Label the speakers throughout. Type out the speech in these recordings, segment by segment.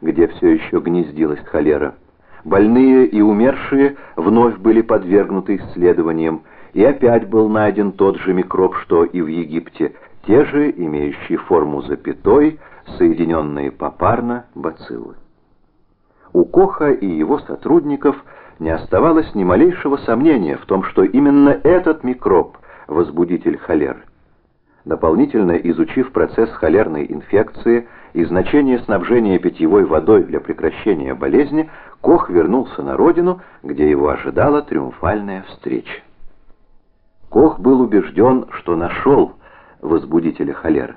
Speaker 1: где все еще гнездилась холера. Больные и умершие вновь были подвергнуты исследованиям, и опять был найден тот же микроб, что и в Египте, те же, имеющие форму запятой, соединенные попарно бациллы. У Коха и его сотрудников не оставалось ни малейшего сомнения в том, что именно этот микроб – возбудитель холеры. Дополнительно изучив процесс холерной инфекции и значение снабжения питьевой водой для прекращения болезни, Кох вернулся на родину, где его ожидала триумфальная встреча. Кох был убежден, что нашел возбудителя холеры.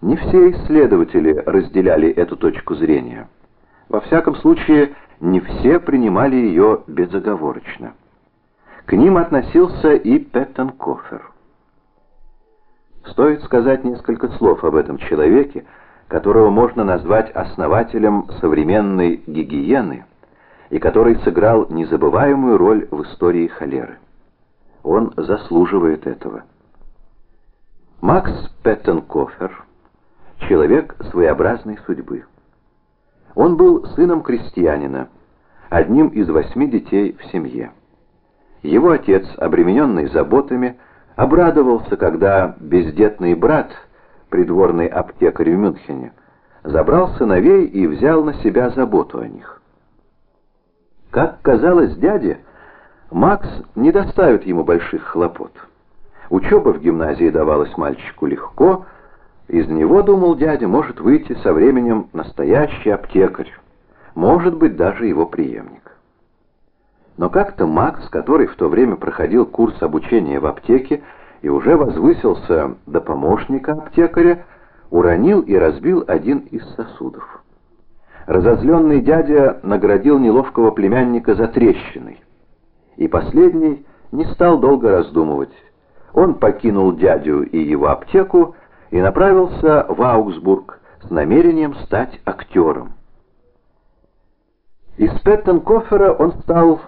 Speaker 1: Не все исследователи разделяли эту точку зрения. Во всяком случае, не все принимали ее безоговорочно. К ним относился и Петтенкофер. Стоит сказать несколько слов об этом человеке, которого можно назвать основателем современной гигиены и который сыграл незабываемую роль в истории холеры. Он заслуживает этого. Макс Петтенкофер – человек своеобразной судьбы. Он был сыном крестьянина, одним из восьми детей в семье. Его отец, обремененный заботами, обрадовался, когда бездетный брат, придворный аптекарь в Мюнхене, забрал сыновей и взял на себя заботу о них. Как казалось дяде, Макс не доставит ему больших хлопот. Учеба в гимназии давалась мальчику легко, из него, думал дядя, может выйти со временем настоящий аптекарь, может быть, даже его преемник. Но как-то Макс, который в то время проходил курс обучения в аптеке и уже возвысился до помощника аптекаря, уронил и разбил один из сосудов. Разозленный дядя наградил неловкого племянника за трещиной. И последний не стал долго раздумывать. Он покинул дядю и его аптеку и направился в Аугсбург с намерением стать актером. Из Петтенкофера он стал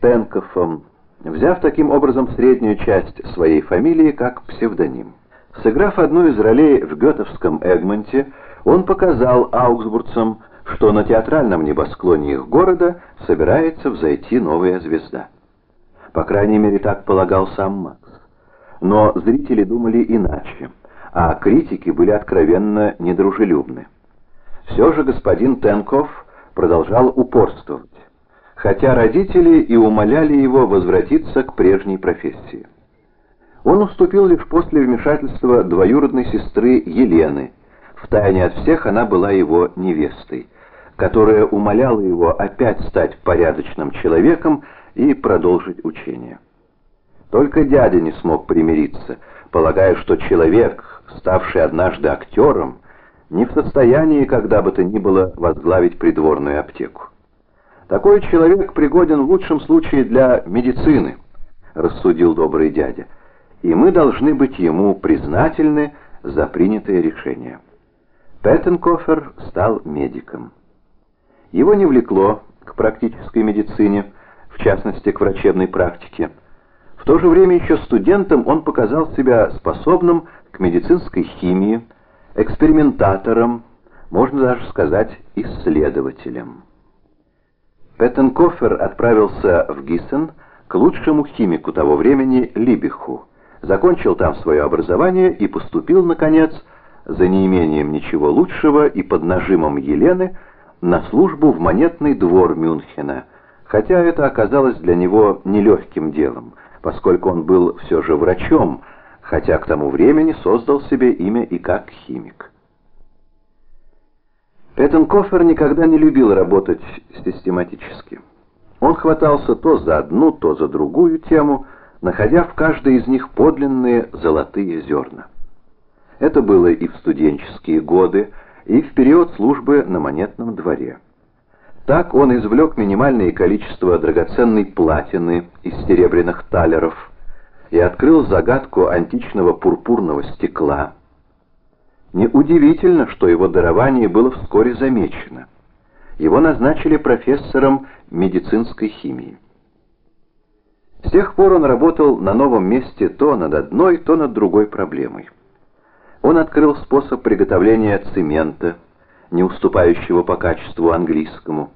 Speaker 1: Тенкофом, взяв таким образом среднюю часть своей фамилии как псевдоним. Сыграв одну из ролей в Гетовском Эгмонте, он показал аугсбургцам, что на театральном небосклоне их города собирается взойти новая звезда. По крайней мере, так полагал сам Макс. Но зрители думали иначе, а критики были откровенно недружелюбны. Все же господин Тенков продолжал упорствовать хотя родители и умоляли его возвратиться к прежней профессии. Он уступил лишь после вмешательства двоюродной сестры Елены. Втайне от всех она была его невестой, которая умоляла его опять стать порядочным человеком и продолжить учение. Только дядя не смог примириться, полагая, что человек, ставший однажды актером, не в состоянии когда бы то ни было возглавить придворную аптеку. Такой человек пригоден в лучшем случае для медицины, рассудил добрый дядя, и мы должны быть ему признательны за принятое решение. Петтенкофер стал медиком. Его не влекло к практической медицине, в частности к врачебной практике. В то же время еще студентом он показал себя способным к медицинской химии, экспериментатором, можно даже сказать, исследователем. Петтенкофер отправился в Гиссен к лучшему химику того времени Либиху, закончил там свое образование и поступил, наконец, за неимением ничего лучшего и под нажимом Елены, на службу в монетный двор Мюнхена, хотя это оказалось для него нелегким делом, поскольку он был все же врачом, хотя к тому времени создал себе имя и как химик. Петтенкофер никогда не любил работать систематически. Он хватался то за одну, то за другую тему, находя в каждой из них подлинные золотые зерна. Это было и в студенческие годы, и в период службы на монетном дворе. Так он извлек минимальное количество драгоценной платины из серебряных талеров и открыл загадку античного пурпурного стекла – Неудивительно, что его дарование было вскоре замечено. Его назначили профессором медицинской химии. С тех пор он работал на новом месте то над одной, то над другой проблемой. Он открыл способ приготовления цемента, не уступающего по качеству английскому.